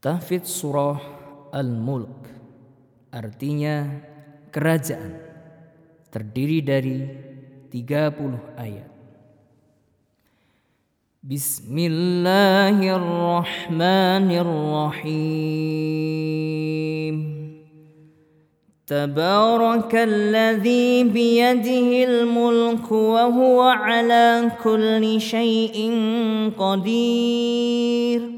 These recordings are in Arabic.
Tahfidz surah Al-Mulk artinya kerajaan terdiri dari 30 ayat. Bismillahirrahmanirrahim. تبارك الذي بيده الملك وهو على كل شيء قدير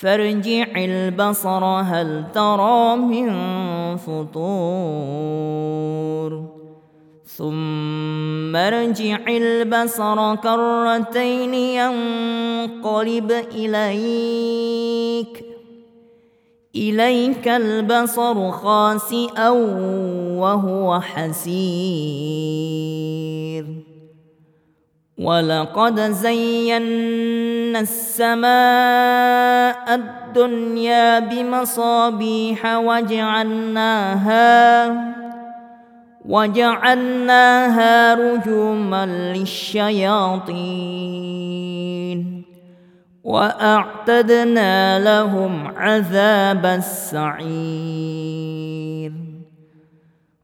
فارجع البصر هل ترى من فطور؟ ثم ارجع البصر كرتين ينقلب إليك. إليك البصر خاسئا وهو حسير. ولقد زينا السماء الدنيا بمصابيح وجعلناها وجعلناها رجوما للشياطين وأعتدنا لهم عذاب السعير.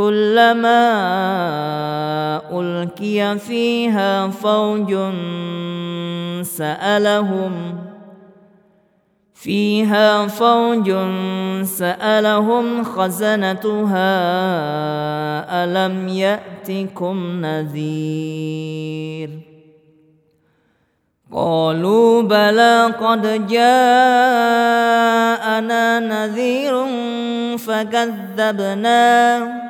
كلما ألقي فيها فوج سألهم فيها فوج سألهم خزنتها ألم يأتكم نذير قالوا بلى قد جاءنا نذير فكذبنا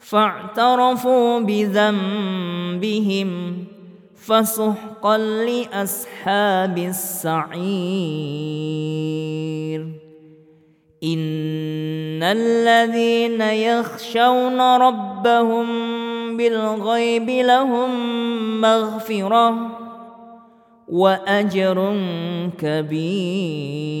فاعترفوا بذنبهم فسحقا لأصحاب السعير. إن الذين يخشون ربهم بالغيب لهم مغفرة وأجر كبير.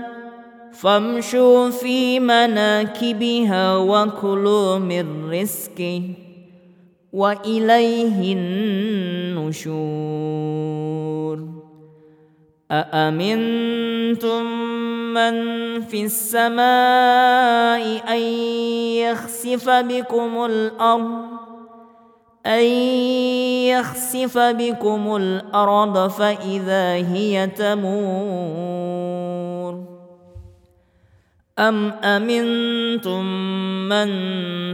فامشوا في مناكبها وكلوا من رزقه وإليه النشور. أأمنتم من في السماء أن يخسف بكم الأرض؟ أن يخسف بكم الأرض فإذا هي تمور. أم أمنتم من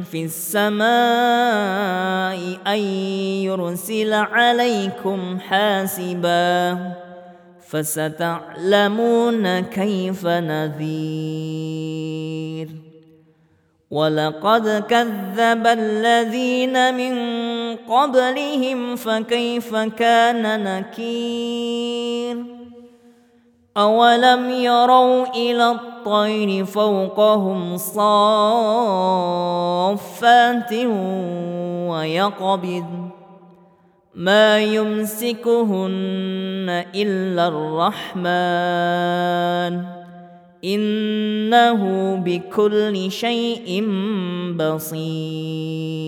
في السماء أن يرسل عليكم حاسبا فستعلمون كيف نذير. ولقد كذب الذين من قبلهم فكيف كان نكير؟ اولم يروا إلى الطير فوقهم صافات ويقبض ما يمسكهن الا الرحمن انه بكل شيء بصير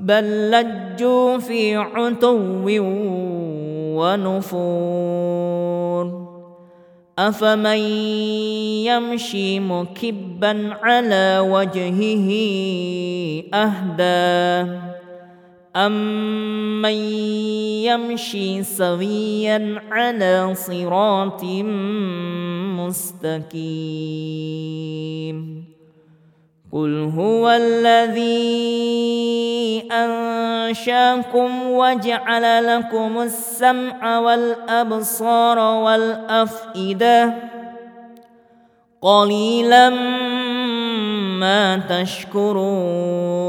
بل لجوا في عتو ونفور. أفمن يمشي مكبا على وجهه أهدى. أمن يمشي سويا على صراط مستقيم. قل هو الذي أنشاكم وجعل لكم السمع والأبصار والأفئدة قليلا ما تشكرون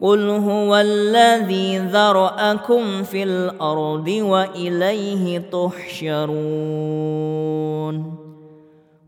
قل هو الذي ذرأكم في الأرض وإليه تحشرون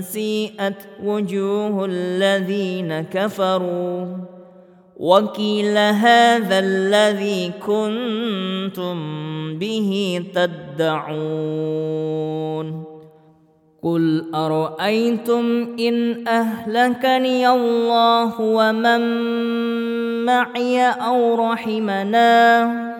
سيئت وجوه الذين كفروا. وكيل هذا الذي كنتم به تدعون. قل أرأيتم إن أهلكني الله ومن معي أو رحمنا؟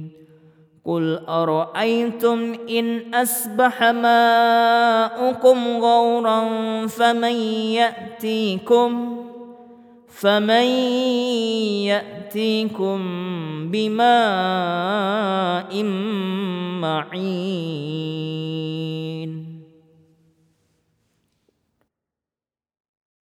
قل ارايتم ان اصبح ماؤكم غورا فمن ياتيكم فمن ياتيكم بماء معين